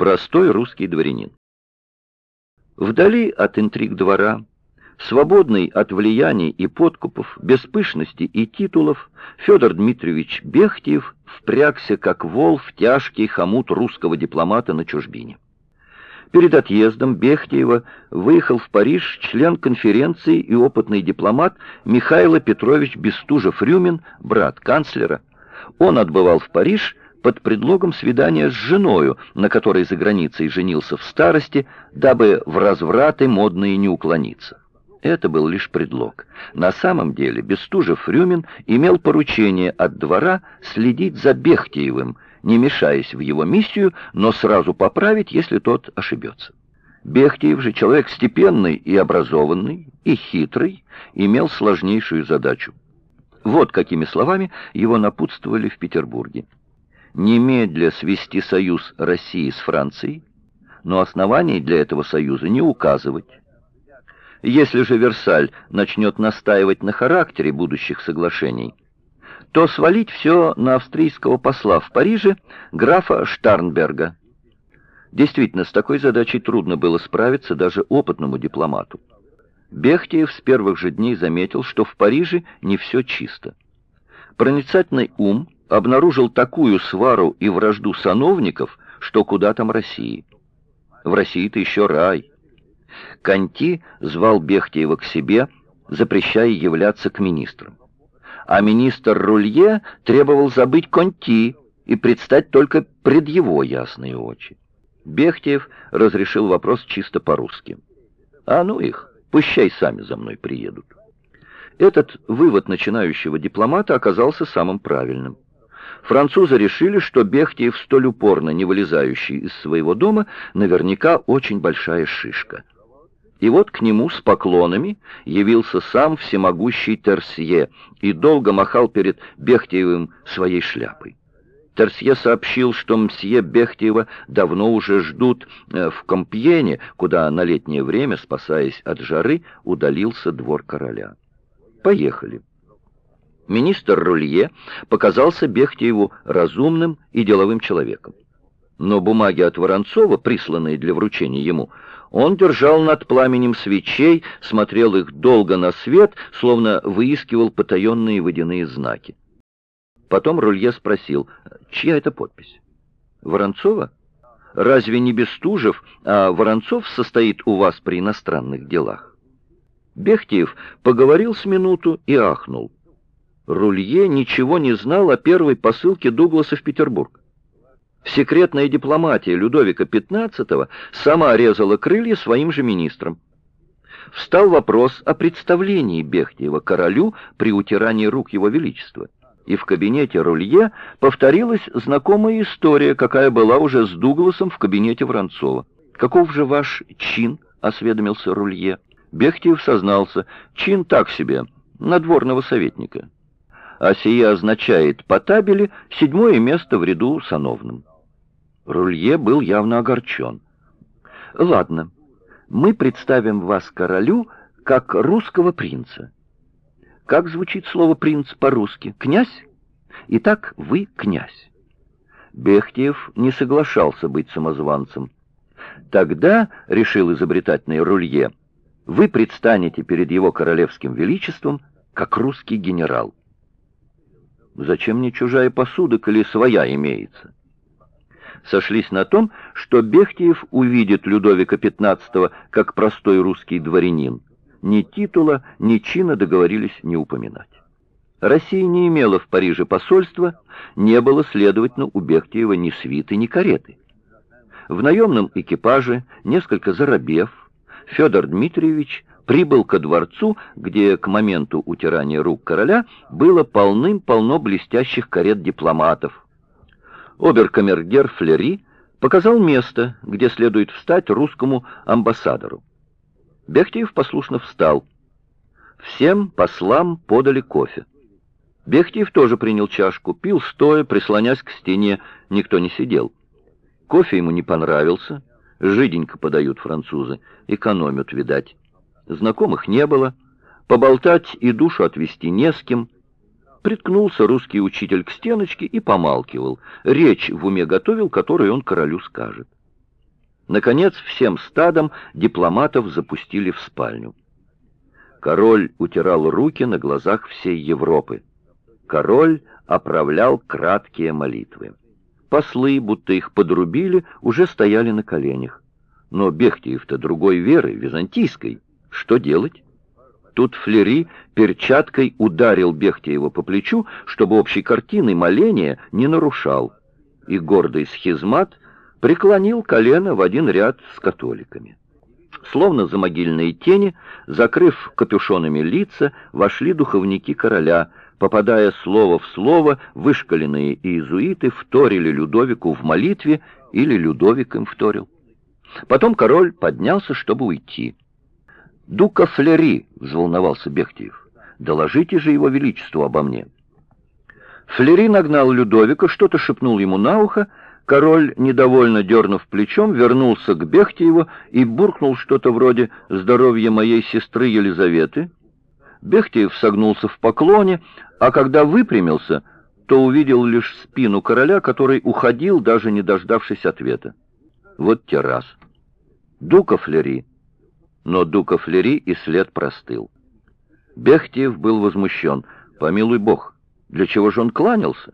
Простой русский дворянин. Вдали от интриг двора, свободный от влияний и подкупов, без пышности и титулов, Федор Дмитриевич Бехтиев впрягся, как вол, в тяжкий хомут русского дипломата на чужбине. Перед отъездом Бехтиева выехал в Париж член конференции и опытный дипломат Михаил Петрович Бестужев-Рюмин, брат канцлера. Он отбывал в Париж под предлогом свидания с женою, на которой за границей женился в старости, дабы в развраты модные не уклониться. Это был лишь предлог. На самом деле Бестужев-Рюмин имел поручение от двора следить за Бехтиевым, не мешаясь в его миссию, но сразу поправить, если тот ошибется. Бехтиев же, человек степенный и образованный, и хитрый, имел сложнейшую задачу. Вот какими словами его напутствовали в Петербурге. Немедля свести союз России с Францией, но оснований для этого союза не указывать. Если же Версаль начнет настаивать на характере будущих соглашений, то свалить все на австрийского посла в Париже, графа Штарнберга. Действительно, с такой задачей трудно было справиться даже опытному дипломату. Бехтиев с первых же дней заметил, что в Париже не все чисто. Проницательный ум обнаружил такую свару и вражду сановников, что куда там России. В России-то еще рай. Канти звал Бехтиева к себе, запрещая являться к министрам а министр Рулье требовал забыть Конти и предстать только пред его ясные очи. Бехтиев разрешил вопрос чисто по-русски. «А ну их, пущай сами за мной приедут». Этот вывод начинающего дипломата оказался самым правильным. Французы решили, что Бехтиев, столь упорно не вылезающий из своего дома, наверняка очень большая шишка — и вот к нему с поклонами явился сам всемогущий Терсье и долго махал перед Бехтиевым своей шляпой. Терсье сообщил, что мсье Бехтиева давно уже ждут э, в Компьене, куда на летнее время, спасаясь от жары, удалился двор короля. Поехали. Министр Рулье показался Бехтиеву разумным и деловым человеком. Но бумаги от Воронцова, присланные для вручения ему, он держал над пламенем свечей, смотрел их долго на свет, словно выискивал потаенные водяные знаки. Потом Рулье спросил, чья это подпись? Воронцова? Разве не Бестужев, а Воронцов состоит у вас при иностранных делах? Бехтиев поговорил с минуту и ахнул. Рулье ничего не знал о первой посылке Дугласа в Петербург. Секретная дипломатия Людовика XV сама резала крылья своим же министрам. Встал вопрос о представлении Бехтиева королю при утирании рук его величества. И в кабинете Рулье повторилась знакомая история, какая была уже с Дугласом в кабинете Воронцова. «Каков же ваш чин?» — осведомился Рулье. Бехтиев сознался. «Чин так себе, надворного советника» а сие означает по табели седьмое место в ряду сановным. Рулье был явно огорчен. «Ладно, мы представим вас королю как русского принца. Как звучит слово «принц» по-русски? Князь? Итак, вы князь». Бехтиев не соглашался быть самозванцем. «Тогда, — решил изобретательный Рулье, — вы предстанете перед его королевским величеством как русский генерал». «Зачем мне чужая посуда, коли своя имеется?» сошлись на том, что Бехтиев увидит Людовика XV как простой русский дворянин. Ни титула, ни чина договорились не упоминать. Россия не имела в Париже посольства, не было, следовательно, у Бехтиева ни свиты, ни кареты. В наемном экипаже, несколько заробев, Федор Дмитриевич прибыл ко дворцу, где к моменту утирания рук короля было полным-полно блестящих карет дипломатов, Оберкамергер Флери показал место, где следует встать русскому амбассадору. Бехтиев послушно встал. Всем послам подали кофе. Бехтиев тоже принял чашку, пил стоя, прислонясь к стене, никто не сидел. Кофе ему не понравился, жиденько подают французы, экономят, видать. Знакомых не было, поболтать и душу отвести не с кем — Приткнулся русский учитель к стеночке и помалкивал. Речь в уме готовил, которую он королю скажет. Наконец, всем стадом дипломатов запустили в спальню. Король утирал руки на глазах всей Европы. Король оправлял краткие молитвы. Послы, будто их подрубили, уже стояли на коленях. Но Бехтиев-то другой веры, византийской. Что делать? Тут Флери перчаткой ударил Бехтиева по плечу, чтобы общей картины моления не нарушал. И гордый схизмат преклонил колено в один ряд с католиками. Словно за могильные тени, закрыв капюшонами лица, вошли духовники короля, попадая слово в слово, вышкаленные иезуиты вторили Людовику в молитве или Людовик им вторил. Потом король поднялся, чтобы уйти. «Дука Флери!» — взволновался Бехтиев. «Доложите же его величеству обо мне». Флери нагнал Людовика, что-то шепнул ему на ухо, Король, недовольно дернув плечом, вернулся к Бехтиеву и буркнул что-то вроде «Здоровье моей сестры Елизаветы». Бехтиев согнулся в поклоне, а когда выпрямился, то увидел лишь спину короля, который уходил, даже не дождавшись ответа. Вот те раз. Дука Флери. Но Дука Флери и след простыл. Бехтиев был возмущен. Помилуй бог, для чего же он кланялся?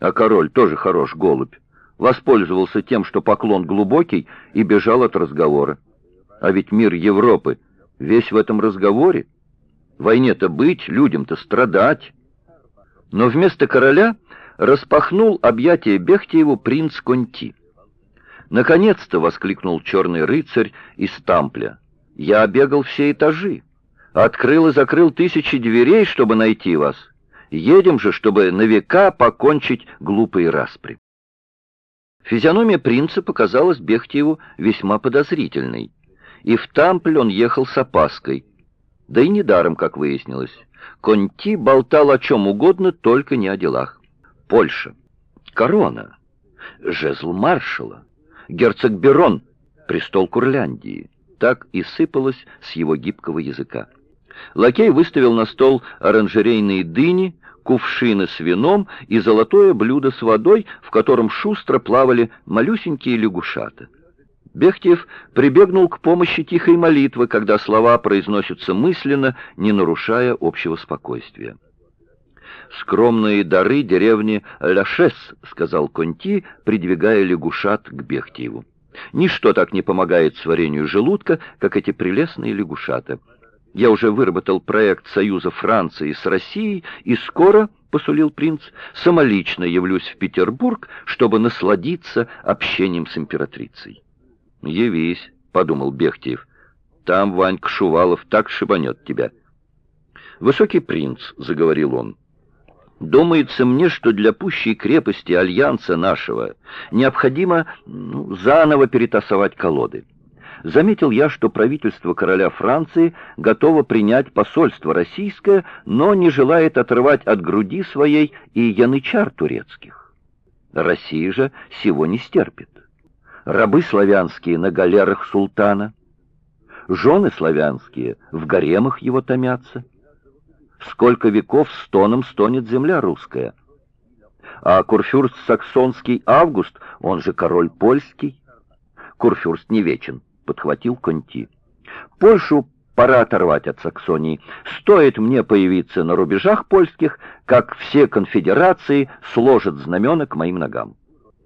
А король тоже хорош голубь. Воспользовался тем, что поклон глубокий, и бежал от разговора. А ведь мир Европы весь в этом разговоре. Войне-то быть, людям-то страдать. Но вместо короля распахнул объятие Бехтиеву принц Конти. «Наконец-то!» — воскликнул черный рыцарь из Тампля. «Я обегал все этажи, открыл и закрыл тысячи дверей, чтобы найти вас. Едем же, чтобы на века покончить глупые распри. Физиономия принца показалась Бехтиеву весьма подозрительной, и в Тампль он ехал с опаской. Да и недаром, как выяснилось. Конти болтал о чем угодно, только не о делах. Польша, корона, жезл маршала, герцог Берон, престол Курляндии. Так и сыпалось с его гибкого языка. Лакей выставил на стол оранжерейные дыни, кувшины с вином и золотое блюдо с водой, в котором шустро плавали малюсенькие лягушата. Бехтиев прибегнул к помощи тихой молитвы, когда слова произносятся мысленно, не нарушая общего спокойствия. «Скромные дары деревни Ляшес», — сказал Конти, придвигая лягушат к Бехтиеву. «Ничто так не помогает сварению желудка, как эти прелестные лягушата». Я уже выработал проект союза Франции с Россией, и скоро, — посулил принц, — самолично явлюсь в Петербург, чтобы насладиться общением с императрицей. — Явись, — подумал Бехтиев, — там Ванька Шувалов так шибанет тебя. — Высокий принц, — заговорил он, — думается мне, что для пущей крепости альянса нашего необходимо ну, заново перетасовать колоды заметил я, что правительство короля Франции готово принять посольство российское, но не желает отрывать от груди своей и янычар турецких. Россия же сего не стерпит. Рабы славянские на галерах султана, жены славянские в гаремах его томятся. Сколько веков стоном стонет земля русская. А курфюрст саксонский Август, он же король польский, курфюрст не вечен, подхватил Конти. Польшу пора оторвать от Саксонии. Стоит мне появиться на рубежах польских, как все конфедерации сложат знамена к моим ногам.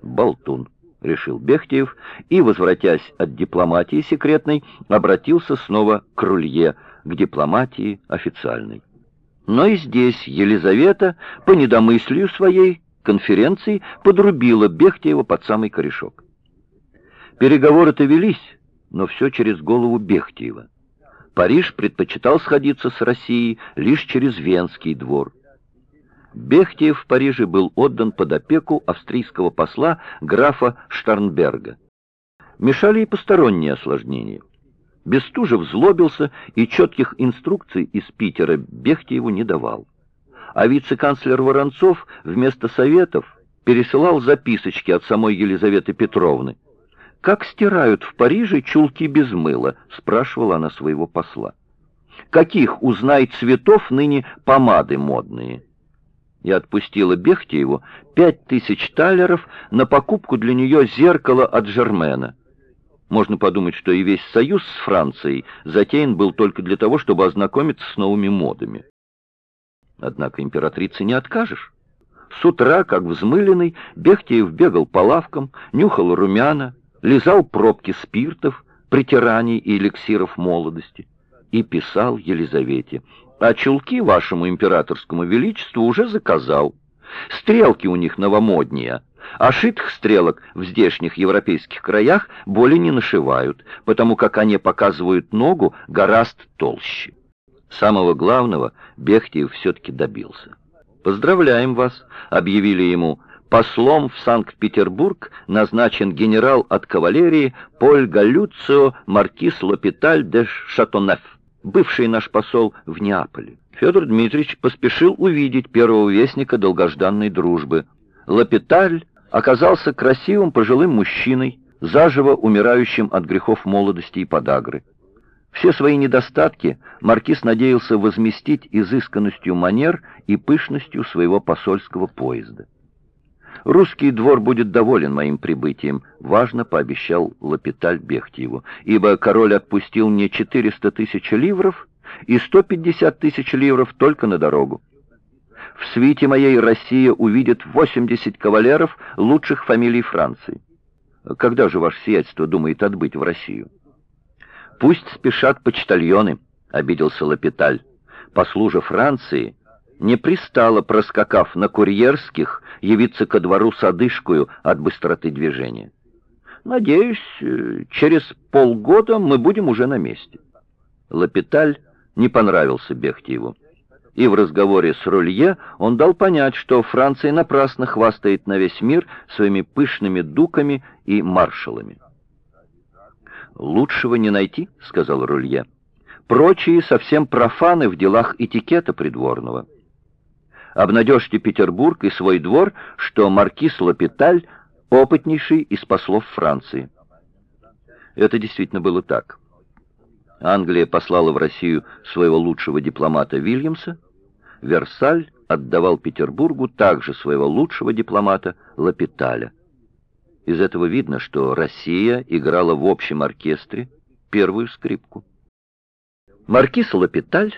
Болтун, решил Бехтиев, и, возвратясь от дипломатии секретной, обратился снова к Рулье, к дипломатии официальной. Но и здесь Елизавета, по недомыслию своей конференции, подрубила Бехтиева под самый корешок. Переговоры-то велись, но все через голову Бехтиева. Париж предпочитал сходиться с Россией лишь через Венский двор. Бехтиев в Париже был отдан под опеку австрийского посла графа Штарнберга. Мешали и посторонние осложнения. Бестужев злобился и четких инструкций из Питера Бехтиеву не давал. А вице-канцлер Воронцов вместо советов пересылал записочки от самой Елизаветы Петровны, «Как стирают в Париже чулки без мыла?» — спрашивала она своего посла. «Каких, узнай, цветов ныне помады модные?» И отпустила Бехтееву пять тысяч талеров на покупку для нее зеркала от Жермена. Можно подумать, что и весь союз с Францией затеян был только для того, чтобы ознакомиться с новыми модами. Однако императрице не откажешь. С утра, как взмыленный, Бехтиев бегал по лавкам, нюхал румяна, лизал пробки спиртов, притираний и эликсиров молодости и писал Елизавете. «А чулки вашему императорскому величеству уже заказал. Стрелки у них новомоднее, а шитых стрелок в здешних европейских краях более не нашивают, потому как они показывают ногу гораздо толще». Самого главного Бехтиев все-таки добился. «Поздравляем вас», — объявили ему, — послом в Санкт-Петербург назначен генерал от кавалерии Поль Галюцио Маркис Лопиталь де Шатонеф бывший наш посол в Неаполе. Федор Дмитриевич поспешил увидеть первого вестника долгожданной дружбы. Лапиталь оказался красивым пожилым мужчиной, заживо умирающим от грехов молодости и подагры. Все свои недостатки маркиз надеялся возместить изысканностью манер и пышностью своего посольского поезда. «Русский двор будет доволен моим прибытием», — важно пообещал Лапиталь Бехтиеву, «ибо король отпустил мне 400 тысяч ливров и 150 тысяч ливров только на дорогу. В свите моей Россия увидит 80 кавалеров лучших фамилий Франции. Когда же ваше сиятельство думает отбыть в Россию?» «Пусть спешат почтальоны», — обиделся Лапиталь. «По Франции не пристало, проскакав на курьерских, явиться ко двору с одышкою от быстроты движения. Надеюсь, э, через полгода мы будем уже на месте. Лапиталь не понравился Бехтиеву. И в разговоре с Рулье он дал понять, что Франция напрасно хвастает на весь мир своими пышными дуками и маршалами. «Лучшего не найти», — сказал Рулье. «Прочие совсем профаны в делах этикета придворного». Обнадежьте Петербург и свой двор, что маркиз Лапиталь — опытнейший из послов Франции. Это действительно было так. Англия послала в Россию своего лучшего дипломата Вильямса, Версаль отдавал Петербургу также своего лучшего дипломата Лапиталя. Из этого видно, что Россия играла в общем оркестре первую скрипку. Маркиз Лапиталь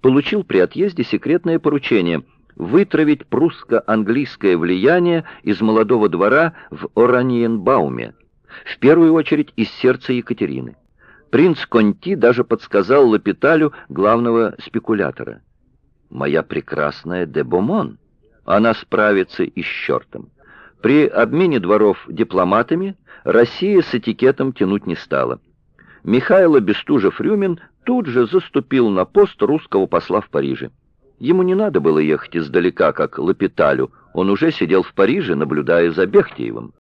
получил при отъезде секретное поручение — вытравить прусско-английское влияние из молодого двора в Ораниенбауме, в первую очередь из сердца Екатерины. Принц Конти даже подсказал Лапиталю главного спекулятора. «Моя прекрасная де Бомон, она справится и с чертом». При обмене дворов дипломатами Россия с этикетом тянуть не стала. Михайло Бестужев-Рюмин тут же заступил на пост русского посла в Париже. Ему не надо было ехать издалека, как Лапиталю. Он уже сидел в Париже, наблюдая за Бехтиевым.